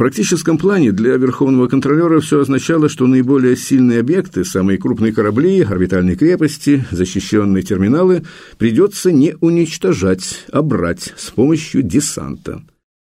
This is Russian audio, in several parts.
практическом плане для верховного контролера все означало, что наиболее сильные объекты, самые крупные корабли, орбитальные крепости, защищенные терминалы придется не уничтожать, а брать с помощью десанта.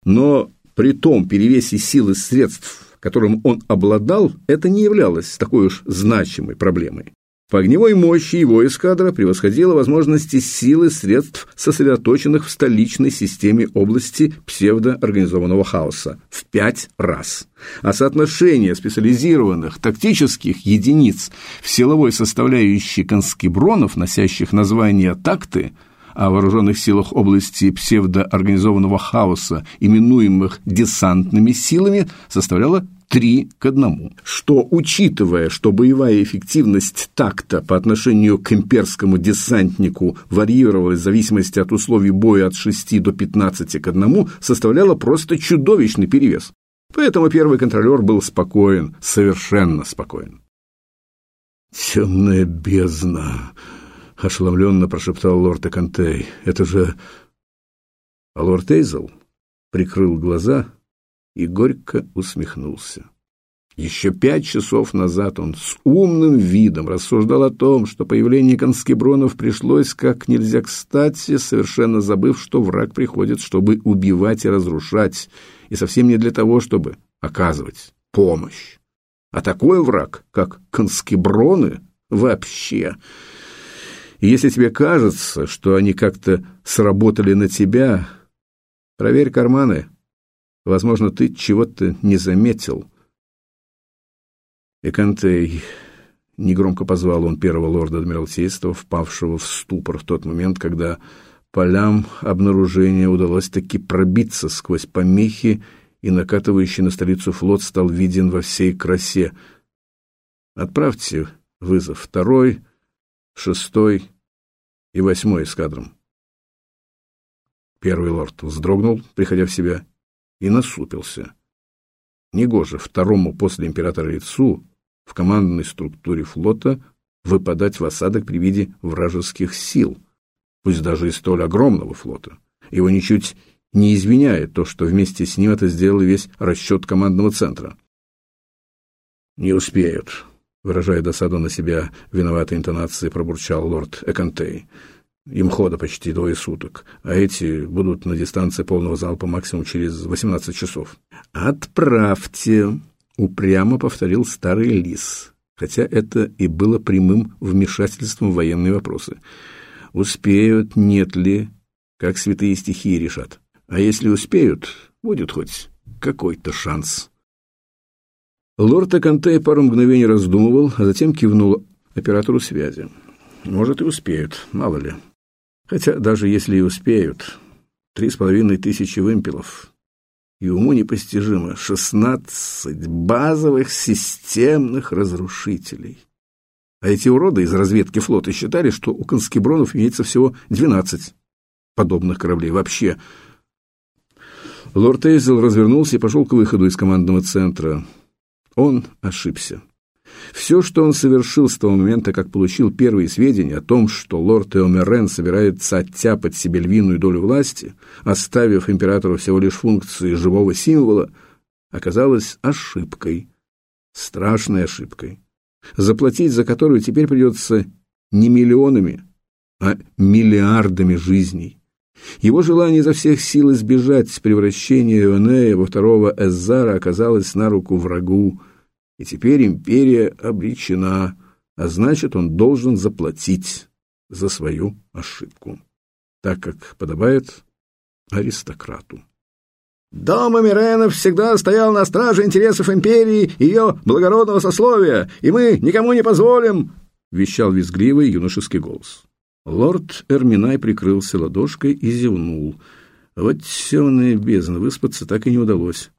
Но при том перевесе сил и средств, которым он обладал, это не являлось такой уж значимой проблемой. По огневой мощи его эскадра превосходила возможности силы средств, сосредоточенных в столичной системе области псевдоорганизованного хаоса, в пять раз. А соотношение специализированных тактических единиц в силовой составляющей конскебронов, носящих название «такты», о вооруженных силах области псевдоорганизованного хаоса, именуемых десантными силами, составляло 3 к 1, что, учитывая, что боевая эффективность такта по отношению к имперскому десантнику варьировалась в зависимости от условий боя от 6 до 15 к 1, составляла просто чудовищный перевес. Поэтому первый контролер был спокоен, совершенно спокоен. «Темная бездна!» — ошеломленно прошептал лорд Экантей. «Это же...» А лорд Эйзел прикрыл глаза и горько усмехнулся. Еще пять часов назад он с умным видом рассуждал о том, что появление конскебронов пришлось как нельзя кстати, совершенно забыв, что враг приходит, чтобы убивать и разрушать, и совсем не для того, чтобы оказывать помощь. А такой враг, как конскеброны, вообще... Если тебе кажется, что они как-то сработали на тебя, проверь карманы, Возможно, ты чего-то не заметил. Экантей, негромко позвал он первого лорда Адмиралтейства, впавшего в ступор в тот момент, когда полям обнаружения удалось таки пробиться сквозь помехи, и накатывающий на столицу флот стал виден во всей красе. Отправьте вызов второй, шестой и восьмой эскадрам. Первый лорд вздрогнул, приходя в себя, и насупился. Негоже второму после императора лицу в командной структуре флота выпадать в осадок при виде вражеских сил, пусть даже и столь огромного флота. Его ничуть не извиняет то, что вместе с ним это сделал весь расчет командного центра. «Не успеют», — выражая досаду на себя виноватой интонацией, пробурчал лорд Экантей. Им хода почти двое суток, а эти будут на дистанции полного залпа максимум через 18 часов. «Отправьте», — упрямо повторил старый лис, хотя это и было прямым вмешательством в военные вопросы. «Успеют, нет ли, как святые стихии решат. А если успеют, будет хоть какой-то шанс». Лорд Акантей пару мгновений раздумывал, а затем кивнул оператору связи. «Может, и успеют, мало ли». Хотя даже если и успеют, три с половиной тысячи вымпелов. И уму непостижимо шестнадцать базовых системных разрушителей. А эти уроды из разведки флота считали, что у конскебронов имеется всего двенадцать подобных кораблей. Вообще. Лорд Эйзел развернулся и пошел к выходу из командного центра. Он ошибся. Все, что он совершил с того момента, как получил первые сведения о том, что лорд Эомерен собирается оттяпать себе львиную долю власти, оставив императору всего лишь функции живого символа, оказалось ошибкой, страшной ошибкой, заплатить за которую теперь придется не миллионами, а миллиардами жизней. Его желание изо всех сил избежать превращения Ионея во второго Эззара оказалось на руку врагу, и теперь империя обречена, а значит, он должен заплатить за свою ошибку, так как подобает аристократу. Дом Эмиренов всегда стоял на страже интересов империи и ее благородного сословия, и мы никому не позволим, — вещал визгливый юношеский голос. Лорд Эрминай прикрылся ладошкой и зевнул. Вот темная бездна, выспаться так и не удалось.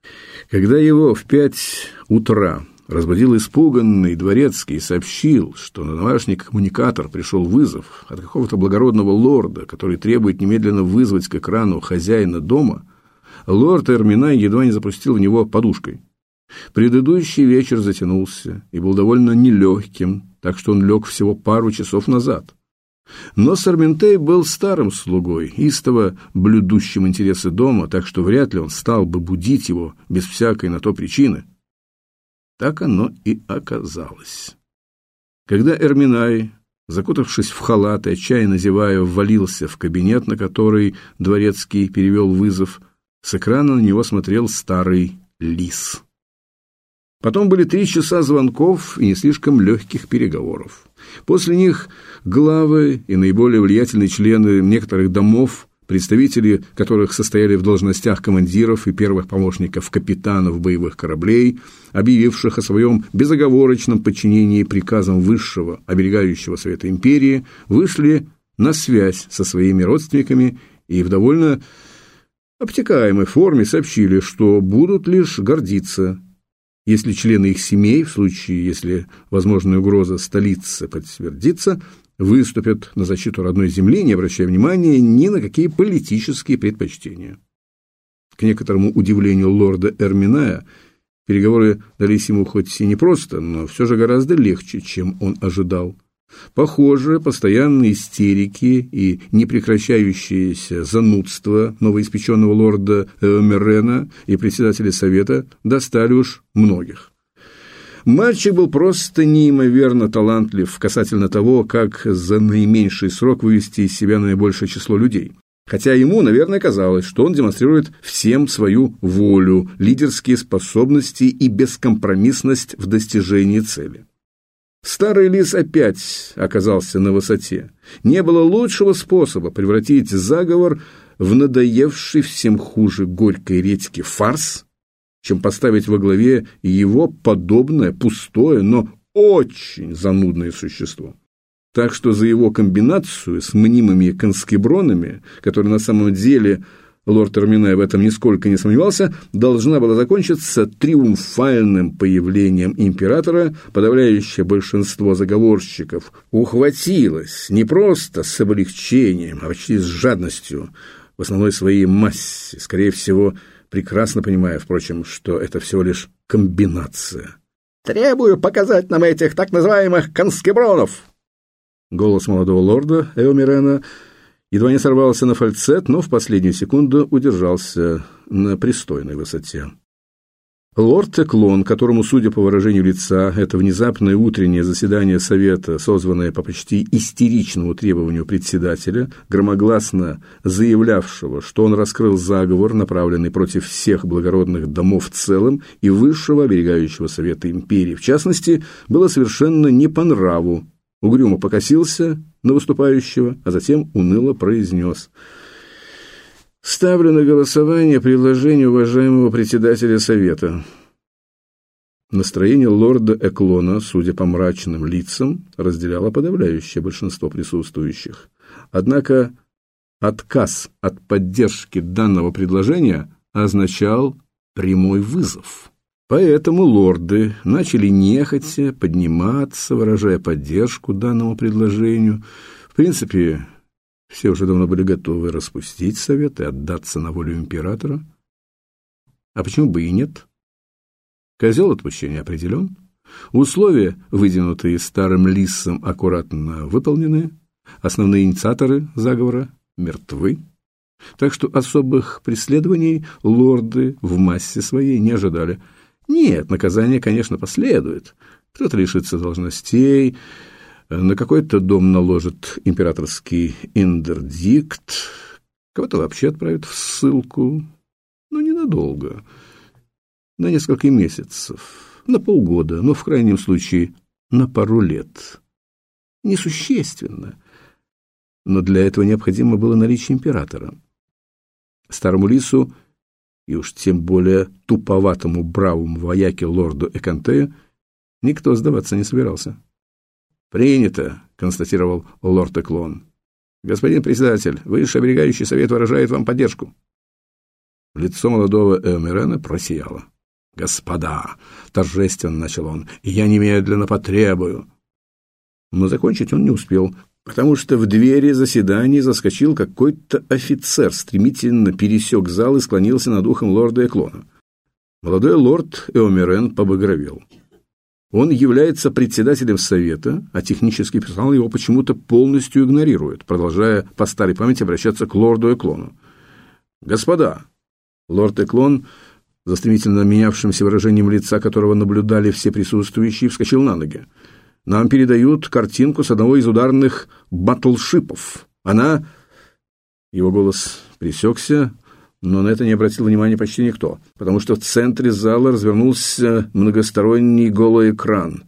Когда его в пять утра разбудил испуганный дворецкий и сообщил, что на домашний коммуникатор пришел вызов от какого-то благородного лорда, который требует немедленно вызвать к экрану хозяина дома, лорд Эрминай едва не запустил в него подушкой. Предыдущий вечер затянулся и был довольно нелегким, так что он лег всего пару часов назад. Но Сарментей был старым слугой, истово блюдущим интересы дома, так что вряд ли он стал бы будить его без всякой на то причины. Так оно и оказалось. Когда Эрминай, закутавшись в халат и отчаянно зевая, ввалился в кабинет, на который дворецкий перевел вызов, с экрана на него смотрел старый лис. Потом были три часа звонков и не слишком легких переговоров. После них главы и наиболее влиятельные члены некоторых домов, представители которых состояли в должностях командиров и первых помощников капитанов боевых кораблей, объявивших о своем безоговорочном подчинении приказам высшего оберегающего Совета Империи, вышли на связь со своими родственниками и в довольно обтекаемой форме сообщили, что будут лишь гордиться если члены их семей, в случае, если возможная угроза столицы подтвердится, выступят на защиту родной земли, не обращая внимания ни на какие политические предпочтения. К некоторому удивлению лорда Эрминая, переговоры дались ему хоть и непросто, но все же гораздо легче, чем он ожидал. Похоже, постоянные истерики и непрекращающееся занудство новоиспеченного лорда Эомерена и председателя совета достали уж многих. Мальчик был просто неимоверно талантлив касательно того, как за наименьший срок вывести из себя наибольшее число людей. Хотя ему, наверное, казалось, что он демонстрирует всем свою волю, лидерские способности и бескомпромиссность в достижении цели. Старый лис опять оказался на высоте. Не было лучшего способа превратить заговор в надоевший всем хуже горькой редьки фарс, чем поставить во главе его подобное пустое, но очень занудное существо. Так что за его комбинацию с мнимыми конскебронами, которые на самом деле лорд Терминай в этом нисколько не сомневался, должна была закончиться триумфальным появлением императора, подавляющее большинство заговорщиков ухватилось не просто с облегчением, а почти с жадностью в основной своей массе, скорее всего, прекрасно понимая, впрочем, что это всего лишь комбинация. «Требую показать нам этих так называемых конскебронов!» Голос молодого лорда Эомирена – едва не сорвался на фальцет, но в последнюю секунду удержался на пристойной высоте. Лорд Теклон, которому, судя по выражению лица, это внезапное утреннее заседание Совета, созванное по почти истеричному требованию председателя, громогласно заявлявшего, что он раскрыл заговор, направленный против всех благородных домов в целом и высшего оберегающего Совета Империи в частности, было совершенно не по нраву угрюмо покосился на выступающего, а затем уныло произнес. «Ставлю на голосование предложение уважаемого председателя Совета». Настроение лорда Эклона, судя по мрачным лицам, разделяло подавляющее большинство присутствующих. Однако отказ от поддержки данного предложения означал прямой вызов. Поэтому лорды начали нехотя подниматься, выражая поддержку данному предложению. В принципе, все уже давно были готовы распустить совет и отдаться на волю императора. А почему бы и нет? Козел отпущения определен. Условия, выдвинутые старым лисом, аккуратно выполнены. Основные инициаторы заговора мертвы. Так что особых преследований лорды в массе своей не ожидали – нет, наказание, конечно, последует. Кто-то лишится должностей, на какой-то дом наложит императорский интердикт, кого-то вообще отправят в ссылку, но ненадолго, на несколько месяцев, на полгода, но в крайнем случае на пару лет. Несущественно, но для этого необходимо было наличие императора. Старому лису и уж тем более туповатому бравому вояке лорду Экантею, никто сдаваться не собирался. «Принято», — констатировал лорд Эклон. «Господин председатель, высший оберегающий совет выражает вам поддержку». Лицо молодого Эомирена просияло. «Господа!» — торжественно начал он. «Я немедленно потребую!» Но закончить он не успел потому что в двери заседания заскочил какой-то офицер, стремительно пересек зал и склонился над ухом лорда Эклона. Молодой лорд Эомерен побагровел. Он является председателем совета, а технический персонал его почему-то полностью игнорирует, продолжая по старой памяти обращаться к лорду Эклону. «Господа!» Лорд Эклон, за стремительно менявшимся выражением лица которого наблюдали все присутствующие, вскочил на ноги. «Нам передают картинку с одного из ударных батлшипов. Она...» Его голос пресекся, но на это не обратил внимания почти никто, потому что в центре зала развернулся многосторонний голый экран.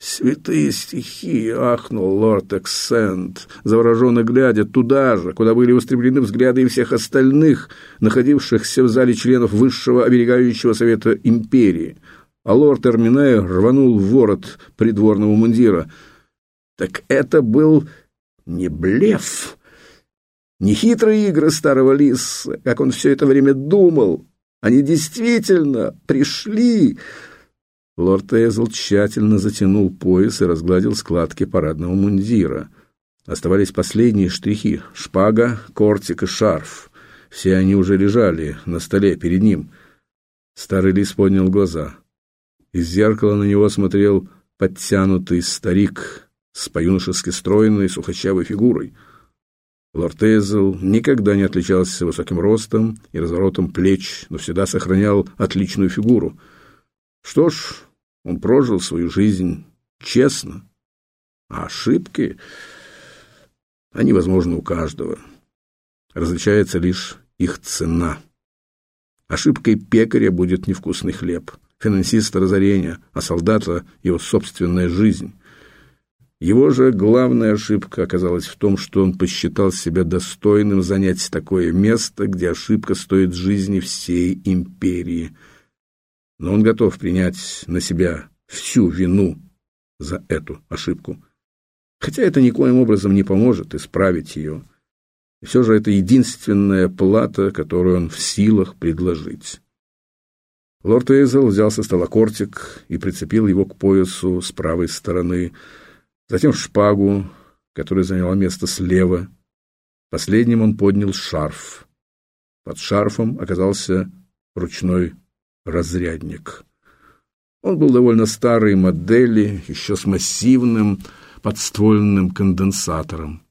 «Святые стихи!» — ахнул лорд Эксент, завороженно глядя туда же, куда были устремлены взгляды и всех остальных, находившихся в зале членов Высшего оберегающего совета империи. А лорд Эрминай рванул в ворот придворного мундира. «Так это был не блеф!» Нехитрые игры старого лиса, как он все это время думал. Они действительно пришли. Лорд Эйзл тщательно затянул пояс и разгладил складки парадного мундира. Оставались последние штрихи — шпага, кортик и шарф. Все они уже лежали на столе перед ним. Старый лис поднял глаза. Из зеркала на него смотрел подтянутый старик с по-юношески стройной сухощавой фигурой — Лорд Эйзел никогда не отличался высоким ростом и разворотом плеч, но всегда сохранял отличную фигуру. Что ж, он прожил свою жизнь честно, а ошибки, они возможны у каждого. Различается лишь их цена. Ошибкой пекаря будет невкусный хлеб, финансиста разорения, а солдата его собственная жизнь. Его же главная ошибка оказалась в том, что он посчитал себя достойным занять такое место, где ошибка стоит жизни всей империи. Но он готов принять на себя всю вину за эту ошибку. Хотя это никоим образом не поможет исправить ее. И все же это единственная плата, которую он в силах предложить. Лорд Эйзел взял со стола кортик и прицепил его к поясу с правой стороны – затем шпагу, которая заняла место слева. Последним он поднял шарф. Под шарфом оказался ручной разрядник. Он был довольно старой модели, еще с массивным подствольным конденсатором.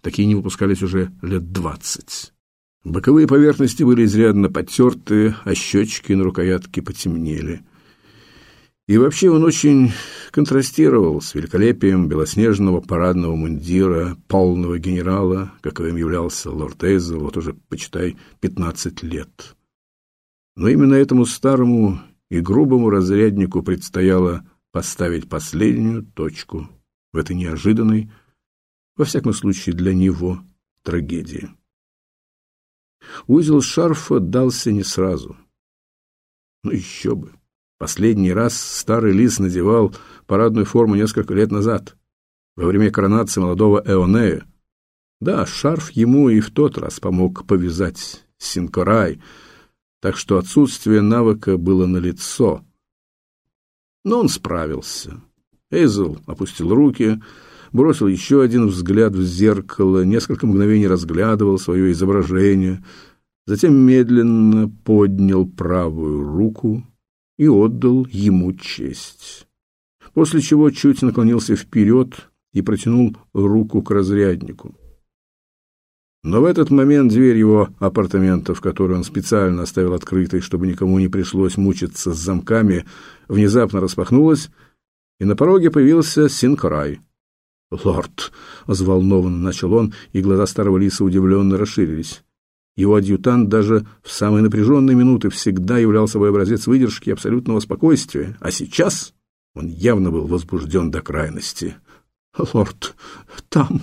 Такие не выпускались уже лет двадцать. Боковые поверхности были изрядно потерты, а щечки на рукоятке потемнели — и вообще он очень контрастировал с великолепием белоснежного парадного мундира полного генерала, каковым являлся лорд Эйзел, вот уже, почитай, пятнадцать лет. Но именно этому старому и грубому разряднику предстояло поставить последнюю точку в этой неожиданной, во всяком случае для него, трагедии. Узел шарфа дался не сразу. Ну еще бы. Последний раз старый лис надевал парадную форму несколько лет назад, во время коронации молодого Эонея. Да, шарф ему и в тот раз помог повязать Синкорай, так что отсутствие навыка было налицо. Но он справился. Эйзел опустил руки, бросил еще один взгляд в зеркало, несколько мгновений разглядывал свое изображение, затем медленно поднял правую руку и отдал ему честь. После чего чуть наклонился вперед и протянул руку к разряднику. Но в этот момент дверь его апартаментов, которую он специально оставил открытой, чтобы никому не пришлось мучиться с замками, внезапно распахнулась, и на пороге появился Синкрай. «Лорд!» — взволнованно начал он, и глаза старого лиса удивленно расширились. Его адъютант даже в самые напряженные минуты всегда являл собой образец выдержки и абсолютного спокойствия, а сейчас он явно был возбужден до крайности. «Лорд, там...»